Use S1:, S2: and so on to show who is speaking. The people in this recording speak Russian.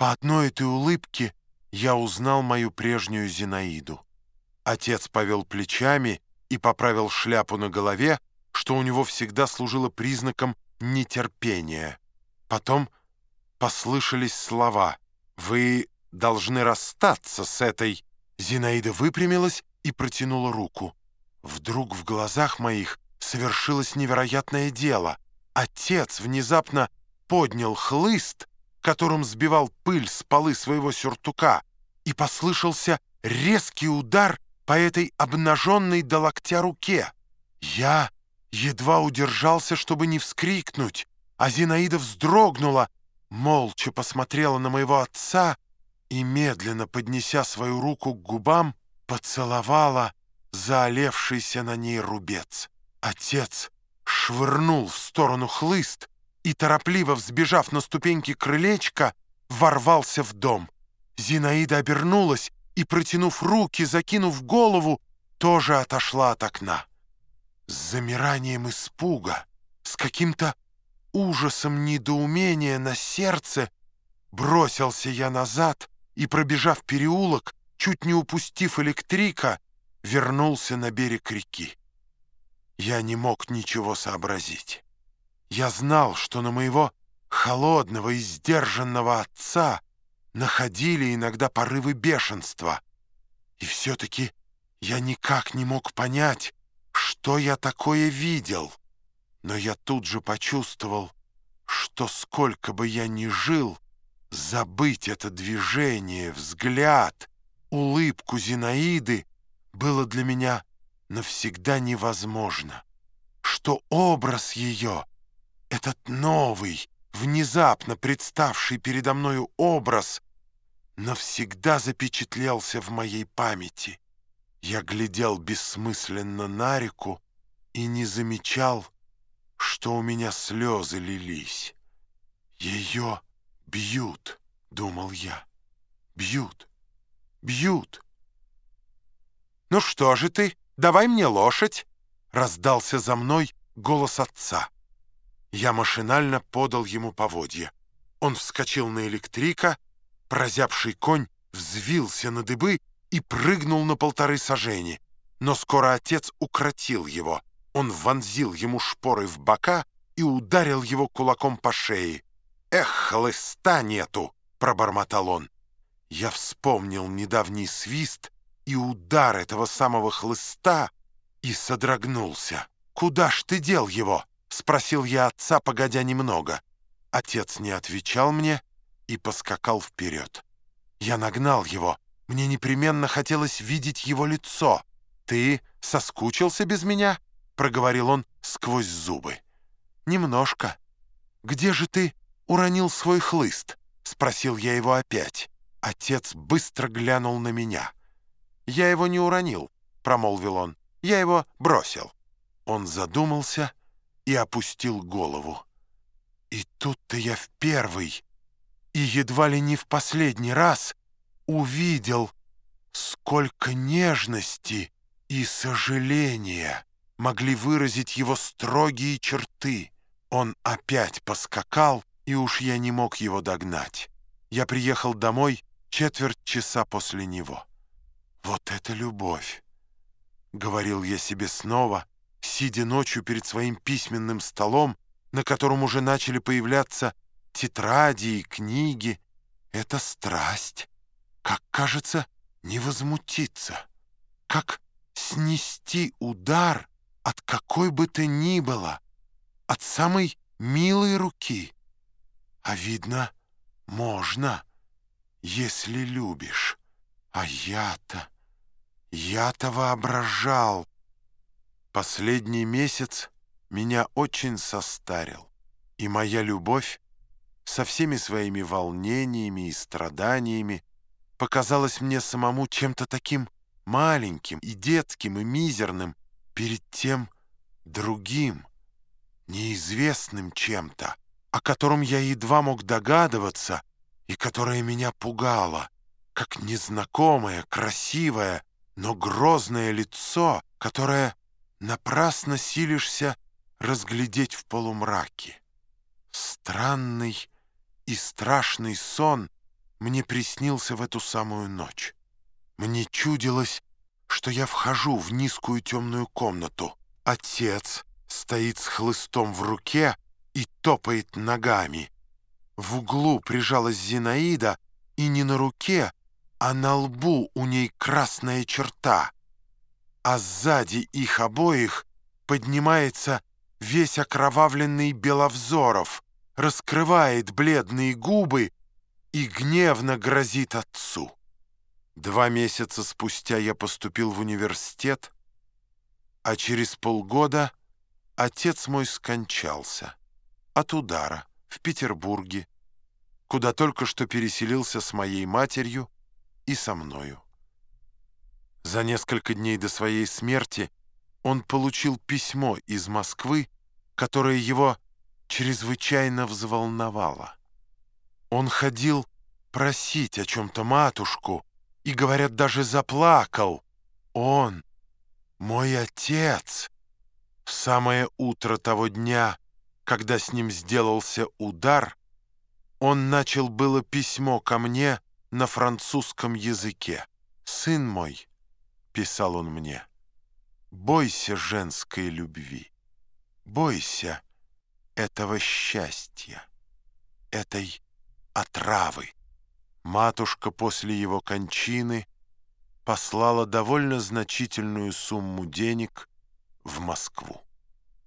S1: По одной этой улыбке я узнал мою прежнюю Зинаиду. Отец повел плечами и поправил шляпу на голове, что у него всегда служило признаком нетерпения. Потом послышались слова «Вы должны расстаться с этой...» Зинаида выпрямилась и протянула руку. Вдруг в глазах моих совершилось невероятное дело. Отец внезапно поднял хлыст, которым сбивал пыль с полы своего сюртука, и послышался резкий удар по этой обнаженной до локтя руке. Я едва удержался, чтобы не вскрикнуть, а Зинаида вздрогнула, молча посмотрела на моего отца и, медленно поднеся свою руку к губам, поцеловала заолевшийся на ней рубец. Отец швырнул в сторону хлыст и, торопливо взбежав на ступеньки крылечка, ворвался в дом. Зинаида обернулась и, протянув руки, закинув голову, тоже отошла от окна. С замиранием испуга, с каким-то ужасом недоумения на сердце бросился я назад и, пробежав переулок, чуть не упустив электрика, вернулся на берег реки. Я не мог ничего сообразить. Я знал, что на моего холодного и сдержанного отца находили иногда порывы бешенства. И все-таки я никак не мог понять, что я такое видел. Но я тут же почувствовал, что сколько бы я ни жил, забыть это движение, взгляд, улыбку Зинаиды было для меня навсегда невозможно, что образ ее — этот новый, внезапно представший передо мною образ навсегда запечатлелся в моей памяти. Я глядел бессмысленно на реку и не замечал, что у меня слезы лились. «Ее бьют», — думал я, — «бьют, бьют». «Ну что же ты, давай мне лошадь!» — раздался за мной голос отца. Я машинально подал ему поводья. Он вскочил на электрика, прозябший конь взвился на дыбы и прыгнул на полторы сажени. Но скоро отец укротил его. Он вонзил ему шпоры в бока и ударил его кулаком по шее. «Эх, хлыста нету!» — пробормотал он. Я вспомнил недавний свист и удар этого самого хлыста и содрогнулся. «Куда ж ты дел его?» — спросил я отца, погодя немного. Отец не отвечал мне и поскакал вперед. Я нагнал его. Мне непременно хотелось видеть его лицо. «Ты соскучился без меня?» — проговорил он сквозь зубы. «Немножко. Где же ты уронил свой хлыст?» — спросил я его опять. Отец быстро глянул на меня. «Я его не уронил», — промолвил он. «Я его бросил». Он задумался и опустил голову. И тут-то я в первый и едва ли не в последний раз увидел, сколько нежности и сожаления могли выразить его строгие черты. Он опять поскакал, и уж я не мог его догнать. Я приехал домой четверть часа после него. «Вот это любовь!» — говорил я себе снова, сидя ночью перед своим письменным столом, на котором уже начали появляться тетради и книги. Это страсть. Как кажется, не возмутиться. Как снести удар от какой бы то ни было, от самой милой руки. А видно, можно, если любишь. А я-то, я-то воображал, Последний месяц меня очень состарил, и моя любовь со всеми своими волнениями и страданиями показалась мне самому чем-то таким маленьким и детским и мизерным перед тем другим, неизвестным чем-то, о котором я едва мог догадываться и которое меня пугало, как незнакомое, красивое, но грозное лицо, которое напрасно силишься разглядеть в полумраке. Странный и страшный сон мне приснился в эту самую ночь. Мне чудилось, что я вхожу в низкую темную комнату. Отец стоит с хлыстом в руке и топает ногами. В углу прижалась Зинаида, и не на руке, а на лбу у ней красная черта. А сзади их обоих поднимается весь окровавленный Беловзоров, раскрывает бледные губы и гневно грозит отцу. Два месяца спустя я поступил в университет, а через полгода отец мой скончался от удара в Петербурге, куда только что переселился с моей матерью и со мною. За несколько дней до своей смерти он получил письмо из Москвы, которое его чрезвычайно взволновало. Он ходил просить о чем-то матушку и, говорят, даже заплакал. Он, мой отец, в самое утро того дня, когда с ним сделался удар, он начал было письмо ко мне на французском языке. «Сын мой», — писал он мне, — «бойся женской любви, бойся этого счастья, этой отравы». Матушка после его кончины послала довольно значительную сумму денег в Москву.